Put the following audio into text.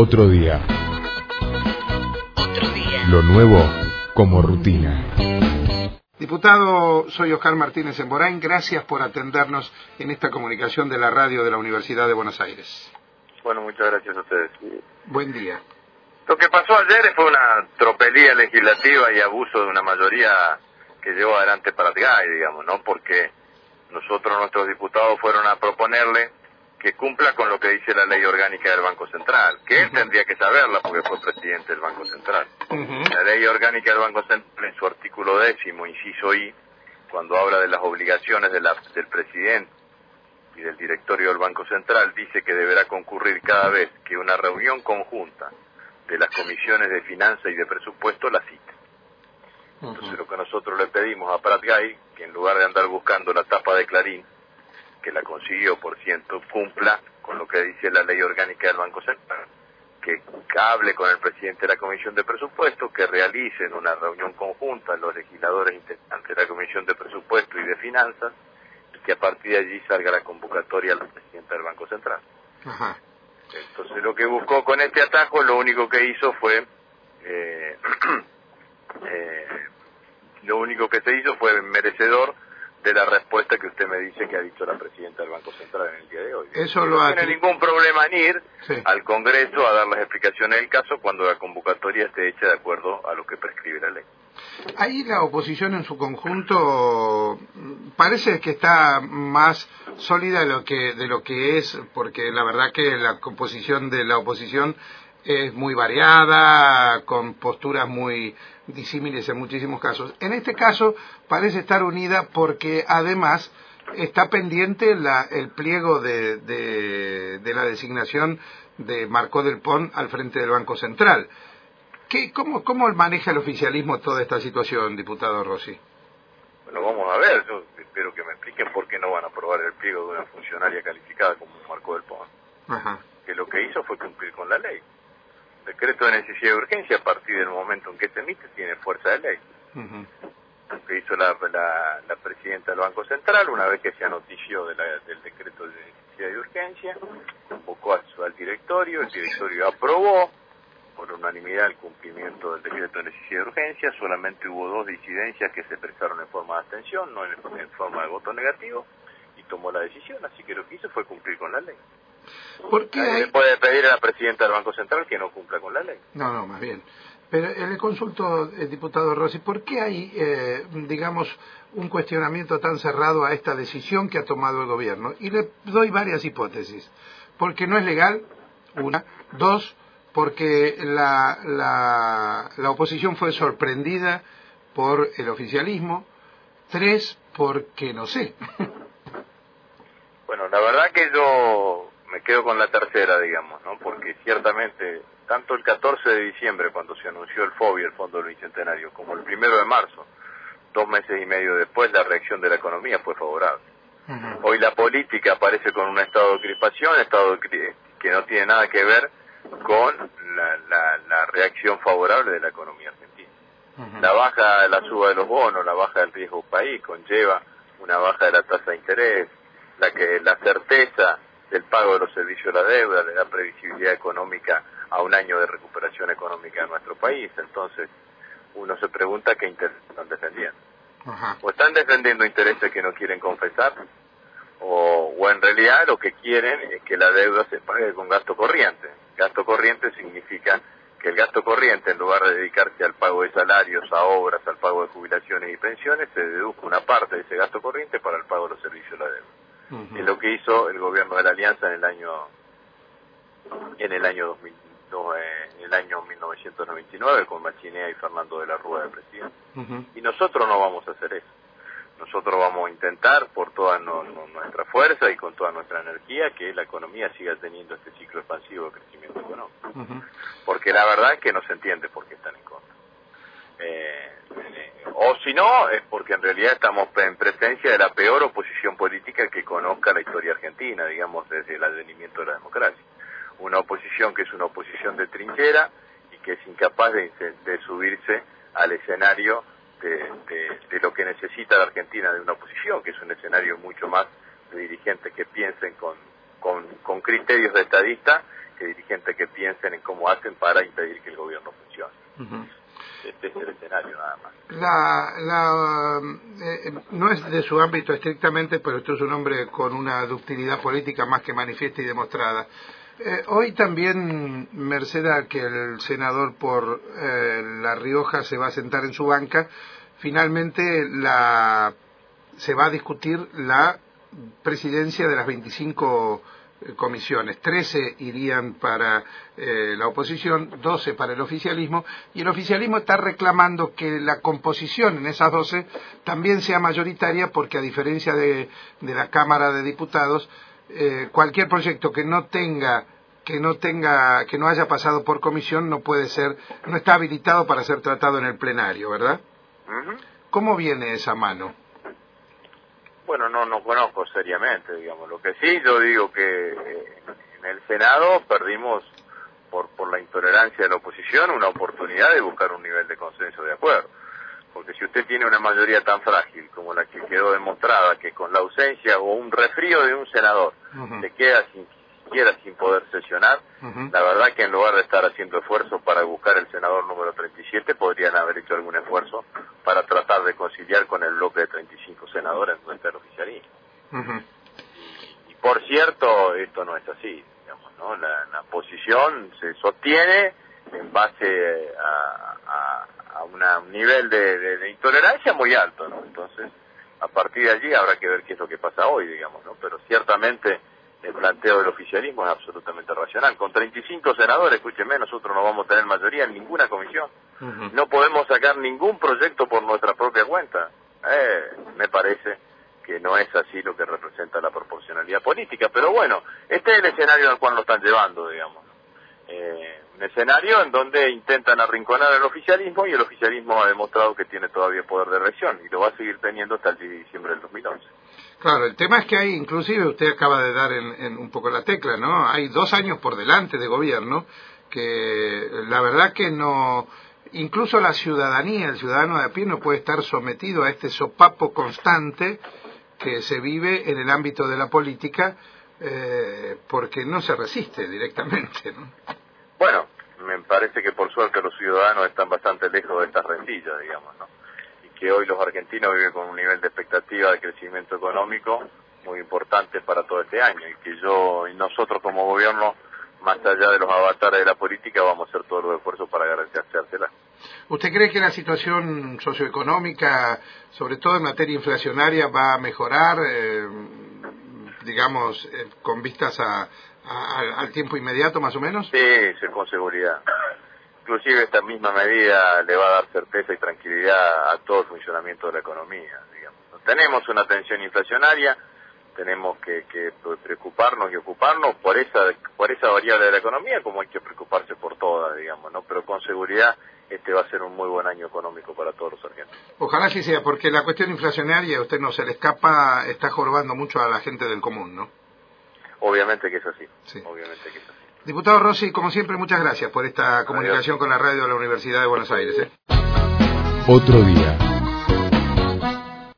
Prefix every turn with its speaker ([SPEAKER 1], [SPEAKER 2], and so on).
[SPEAKER 1] Otro día.
[SPEAKER 2] Otro día.
[SPEAKER 1] Lo nuevo como rutina.
[SPEAKER 3] Diputado, soy Oscar Martínez Emborain. Gracias por atendernos en esta comunicación de la radio de la Universidad de Buenos Aires.
[SPEAKER 4] Bueno, muchas gracias a ustedes.
[SPEAKER 3] Buen día.
[SPEAKER 4] Lo que pasó ayer fue una tropelía legislativa y abuso de una mayoría que llevó adelante Paratgay, digamos, ¿no? Porque nosotros, nuestros diputados, fueron a proponerle que cumpla con lo que dice la ley orgánica del Banco Central, que él tendría que saberla porque fue presidente del Banco Central. La ley orgánica del Banco Central, en su artículo décimo, inciso I, cuando habla de las obligaciones de la, del presidente y del directorio del Banco Central, dice que deberá concurrir cada vez que una reunión conjunta de las comisiones de finanza y de presupuesto la cita. Entonces lo que nosotros le pedimos a Prat Gay, que en lugar de andar buscando la tapa de Clarín, que la consiguió, por ciento, cumpla con lo que dice la ley orgánica del Banco Central, que hable con el presidente de la Comisión de Presupuesto, que realicen una reunión conjunta los legisladores integrantes de la Comisión de Presupuesto y de Finanzas, y que a partir de allí salga la convocatoria al presidente del Banco Central.
[SPEAKER 3] Ajá.
[SPEAKER 4] Entonces lo que buscó con este atajo, lo único que hizo fue, eh, eh, lo único que se hizo fue merecedor de la respuesta que usted me dice que ha dicho la presidenta del Banco Central en el día de hoy.
[SPEAKER 3] Eso lo
[SPEAKER 4] no tiene ningún problema en ir
[SPEAKER 3] Sí.
[SPEAKER 4] al Congreso a dar las explicaciones del caso cuando la convocatoria esté hecha de acuerdo a lo que prescribe la ley.
[SPEAKER 3] Ahí la oposición en su conjunto mm, parece que está más sólida de lo que de lo que es, porque la verdad que la composición de la oposición es muy variada, con posturas muy disímiles en muchísimos casos. En este caso parece estar unida porque además está pendiente la- el pliego de, de- de la designación de Marcó del Pon al frente del Banco Central. ¿Qué, cómo, ¿Cómo maneja el oficialismo toda esta situación, diputado Rossi?
[SPEAKER 4] Bueno, vamos a ver, yo espero que me expliquen por qué no van a aprobar el pliego de una funcionaria calificada como Marco del Pon.
[SPEAKER 3] Ajá.
[SPEAKER 4] que lo que hizo fue cumplir con la ley. Decreto de necesidad y urgencia, a partir del momento en que se emite, tiene fuerza de ley. Lo que hizo la, la, la presidenta del Banco Central, una vez que se anotició de la- del decreto de necesidad y urgencia, convocó al directorio, el directorio aprobó por unanimidad el cumplimiento del decreto de necesidad y urgencia, solamente hubo dos disidencias que se expresaron en forma de abstención, no en, en forma de voto negativo, y tomó la decisión, así que lo que hizo fue cumplir con la ley.
[SPEAKER 3] ¿Por qué hay-
[SPEAKER 4] puede pedir a la presidenta del Banco Central que no cumpla con la ley.
[SPEAKER 3] No, no, más bien. Pero le consulto, eh, diputado Rossi, ¿por qué hay, eh, digamos, un cuestionamiento tan cerrado a esta decisión que ha tomado el gobierno? Y le doy varias hipótesis. Porque no es legal, una. Dos, porque la, la, la oposición fue sorprendida por el oficialismo. Tres, porque no sé.
[SPEAKER 4] Bueno, la verdad que yo me quedo con la tercera, digamos, ¿no? Porque ciertamente, tanto el 14 de diciembre, cuando se anunció el FOBI, el Fondo del Bicentenario, como el primero de marzo, dos meses y medio después, la reacción de la economía fue favorable. Hoy la política aparece con un estado de crispación, estado de que no tiene nada que ver con la, la- la reacción favorable de la economía argentina. La baja, la suba de los bonos, la baja del riesgo país conlleva una baja de la tasa de interés, la que la certeza del pago de los servicios de la deuda le da previsibilidad económica a un año de recuperación económica en nuestro país. Entonces, uno se pregunta qué intereses están defendiendo.
[SPEAKER 3] Ajá.
[SPEAKER 4] O están defendiendo intereses que no quieren confesar, o, o en realidad lo que quieren es que la deuda se pague con gasto corriente. Gasto corriente significa que el gasto corriente, en lugar de dedicarse al pago de salarios, a obras, al pago de jubilaciones y pensiones, se deduzca una parte de ese gasto corriente para el pago de los servicios de la deuda. Es lo que hizo el gobierno de la Alianza en el año en el año 2000, no, eh, en el año 1999 con Machinea y Fernando de la Rúa de presidente. Y nosotros no vamos a hacer eso. Nosotros vamos a intentar por toda no- no- nuestra fuerza y con toda nuestra energía que la economía siga teniendo este ciclo expansivo de crecimiento económico. Porque la verdad es que no se entiende por qué están en contra. Eh, si no, es porque en realidad estamos en presencia de la peor oposición política que conozca la historia argentina, digamos, desde el advenimiento de la democracia. Una oposición que es una oposición de trinchera y que es incapaz de, subirse al escenario de lo que necesita la Argentina de una oposición, que es un escenario mucho más de dirigentes que piensen con, con, con criterios de estadista que dirigentes que piensen en cómo hacen para impedir que el gobierno funcione. Este es el escenario nada más.
[SPEAKER 3] La, la, eh, no es de su ámbito estrictamente, pero usted es un hombre con una ductilidad política más que manifiesta y demostrada. Eh, hoy también, merced a que el senador por eh, La Rioja se va a sentar en su banca, finalmente la, se va a discutir la presidencia de las 25 eh, comisiones. 13 irían para eh, la oposición, 12 para el oficialismo, y el oficialismo está reclamando que la composición en esas 12 también sea mayoritaria porque a diferencia de, de la Cámara de Diputados, eh, cualquier proyecto que no tenga que no tenga que no haya pasado por comisión no puede ser no está habilitado para ser tratado en el plenario, ¿verdad? ¿Cómo viene esa mano?
[SPEAKER 4] Bueno, no, no conozco seriamente, digamos. Lo que sí, yo digo que en el Senado perdimos, por, por la intolerancia de la oposición, una oportunidad de buscar un nivel de consenso de acuerdo. Porque si usted tiene una mayoría tan frágil como la que quedó demostrada, que con la ausencia o un refrío de un senador se queda sin siquiera sin poder sesionar, la verdad que en lugar de estar haciendo esfuerzos para buscar el senador número 37, podrían haber hecho algún esfuerzo para tratar de conciliar con el bloque de 35 senadores en el oficialismo. y, por cierto, esto no es así, digamos, ¿no? La, posición se sostiene en base a, a, un nivel de, intolerancia muy alto, ¿no? Entonces, a partir de allí habrá que ver qué es lo que pasa hoy, digamos, ¿no? Pero ciertamente el planteo del oficialismo es absolutamente racional. Con 35 senadores, escúcheme, nosotros no vamos a tener mayoría en ninguna comisión. No podemos sacar ningún proyecto por nuestra propia cuenta. Eh, me parece que no es así lo que representa la proporcionalidad política. Pero bueno, este es el escenario al cual nos están llevando, digamos. Eh, un escenario en donde intentan arrinconar al oficialismo y el oficialismo ha demostrado que tiene todavía poder de reacción y lo va a seguir teniendo hasta el diciembre del 2011.
[SPEAKER 3] Claro, el tema es que hay, inclusive usted acaba de dar en, un poco la tecla, ¿no? Hay dos años por delante de gobierno que la verdad que no, incluso la ciudadanía, el ciudadano de a pie no puede estar sometido a este sopapo constante que se vive en el ámbito de la política eh, porque no se resiste directamente, ¿no?
[SPEAKER 4] Bueno, me parece que por suerte los ciudadanos están bastante lejos de estas rencillas, digamos, ¿no? Que hoy los argentinos viven con un nivel de expectativa de crecimiento económico muy importante para todo este año y que yo y nosotros como gobierno más allá de los avatares de la política vamos a hacer todos los esfuerzos para garantizárselas.
[SPEAKER 3] ¿Usted cree que la situación socioeconómica, sobre todo en materia inflacionaria, va a mejorar, eh, digamos, eh, con vistas a, al tiempo inmediato más o menos?
[SPEAKER 4] Sí, con seguridad inclusive esta misma medida le va a dar certeza y tranquilidad a todo el funcionamiento de la economía. Digamos. Tenemos una tensión inflacionaria, tenemos que, preocuparnos y ocuparnos por esa por esa variable de la economía, como hay que preocuparse por todas, digamos, ¿no? Pero con seguridad este va a ser un muy buen año económico para todos los argentinos.
[SPEAKER 3] Ojalá sí sea, porque la cuestión inflacionaria, usted no se le escapa, está jorobando mucho a la gente del común, ¿no?
[SPEAKER 4] Obviamente que es así. Obviamente que es así.
[SPEAKER 3] Diputado Rossi, como siempre, muchas gracias por esta comunicación con la radio de la Universidad de Buenos Aires. ¿eh?
[SPEAKER 1] Otro día